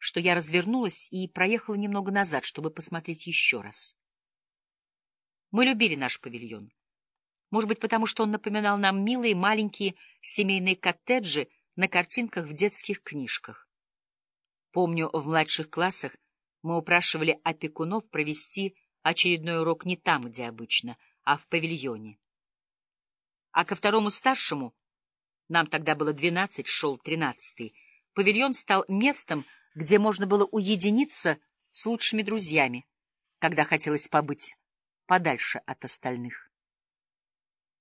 что я развернулась и проехала немного назад, чтобы посмотреть еще раз. Мы любили наш павильон. Может быть, потому что он напоминал нам милые маленькие семейные коттеджи на картинках в детских книжках. Помню, в младших классах мы упрашивали опекунов провести очередной урок не там, где обычно, а в павильоне. А ко второму старшему, нам тогда было двенадцать, шел тринадцатый, павильон стал местом, где можно было уединиться с лучшими друзьями, когда хотелось побыть подальше от остальных.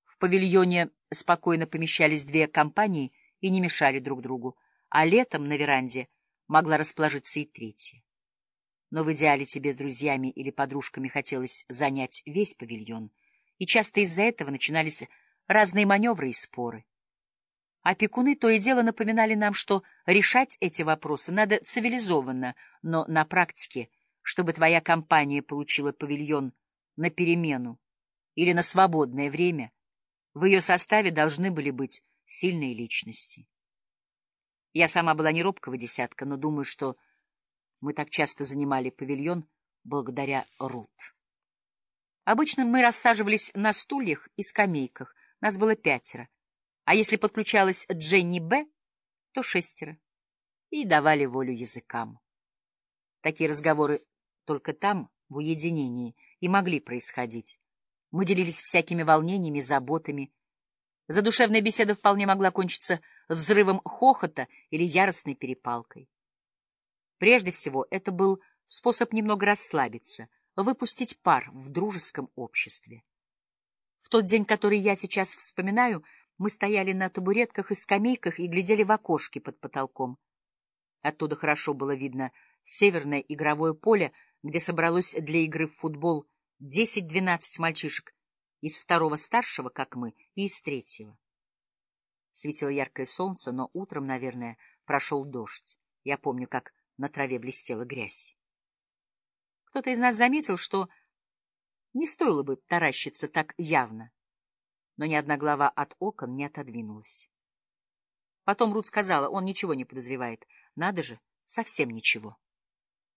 В павильоне спокойно помещались две компании и не мешали друг другу, а летом на веранде могла расположиться и третья. Но в идеале тебе с друзьями или подружками хотелось занять весь павильон, и часто из-за этого начинались разные маневры и споры. Опекуны то и дело напоминали нам, что решать эти вопросы надо цивилизованно, но на практике, чтобы твоя компания получила павильон на перемену или на свободное время, в ее составе должны были быть сильные личности. Я сама была не робкого десятка, но думаю, что мы так часто занимали павильон благодаря Рут. Обычно мы рассаживались на стульях и скамейках, нас было пятеро, а если подключалась Дженни Б., то шестеро, и давали волю языкам. Такие разговоры только там, в уединении, и могли происходить. Мы делились всякими волнениями, заботами. Задушевная беседа вполне могла кончиться взрывом хохота или яростной перепалкой. Прежде всего, это был способ немного расслабиться, выпустить пар в дружеском обществе. В тот день, который я сейчас вспоминаю, мы стояли на табуретках и скамейках и глядели в окошки под потолком. Оттуда хорошо было видно северное игровое поле, где собралось для игры в футбол 10-12 мальчишек из второго старшего, как мы, и из третьего. Светило яркое солнце, но утром, наверное, прошел дождь. Я помню, как на траве блестела грязь. Кто-то из нас заметил, что не стоило бы таращиться так явно, но ни одна глава от окон не отодвинулась. Потом Рут сказала, он ничего не подозревает. Надо же, совсем ничего.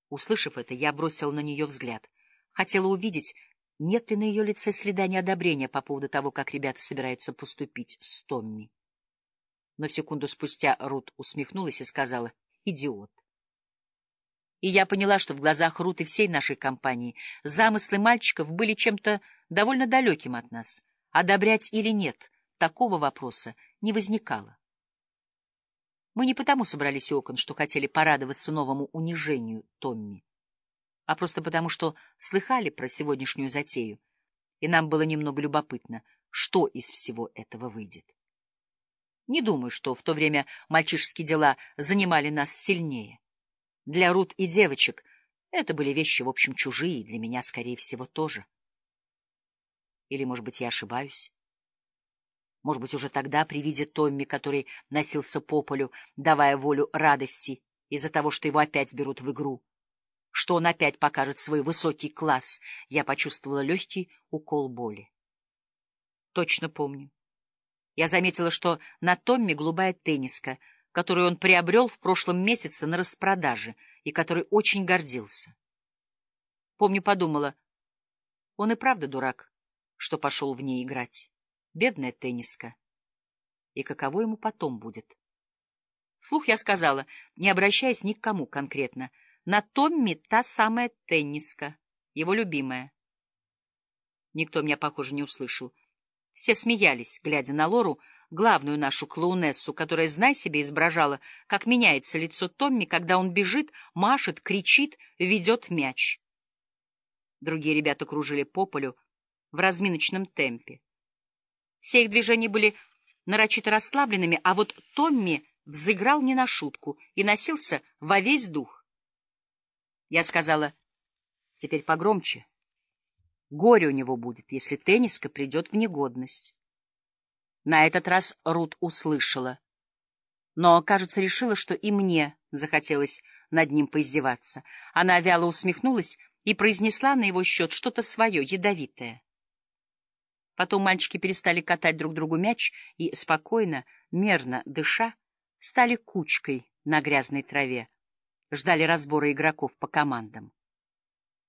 Услышав это, я бросил на нее взгляд. Хотела увидеть, нет ли на ее лице следа неодобрения по поводу того, как ребята собираются поступить с Томми. Но секунду спустя Рут усмехнулась и сказала «Идиот». И я поняла, что в глазах Рут и всей нашей компании замыслы мальчиков были чем-то довольно далеким от нас. Одобрять или нет, такого вопроса не возникало. Мы не потому собрались у окон, что хотели порадоваться новому унижению Томми, а просто потому, что слыхали про сегодняшнюю затею, и нам было немного любопытно, что из всего этого выйдет. Не думаю, что в то время мальчишеские дела занимали нас сильнее. Для Рут и девочек это были вещи, в общем, чужие, и для меня, скорее всего, тоже. Или, может быть, я ошибаюсь? Может быть, уже тогда, при виде Томми, который носился по полю, давая волю радости из-за того, что его опять берут в игру, что он опять покажет свой высокий класс, я почувствовала легкий укол боли. Точно помню. Я заметила, что на Томми голубая тенниска, которую он приобрел в прошлом месяце на распродаже и которой очень гордился. Помню, подумала, он и правда дурак, что пошел в ней играть. Бедная тенниска. И каково ему потом будет? Вслух я сказала, не обращаясь ни к кому конкретно, на Томми та самая тенниска, его любимая. Никто меня, похоже, не услышал. Все смеялись, глядя на Лору, главную нашу клоунессу, которая, знай себе, изображала, как меняется лицо Томми, когда он бежит, машет, кричит, ведет мяч. Другие ребята кружили по полю в разминочном темпе. Все их движения были нарочито расслабленными, а вот Томми взыграл не на шутку и носился во весь дух. Я сказала, теперь погромче. Горе у него будет, если тенниска придет в негодность. На этот раз Рут услышала, но, кажется, решила, что и мне захотелось над ним поиздеваться. Она вяло усмехнулась и произнесла на его счет что-то свое, ядовитое. Потом мальчики перестали катать друг другу мяч и, спокойно, мерно дыша, стали кучкой на грязной траве, ждали разбора игроков по командам.